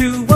to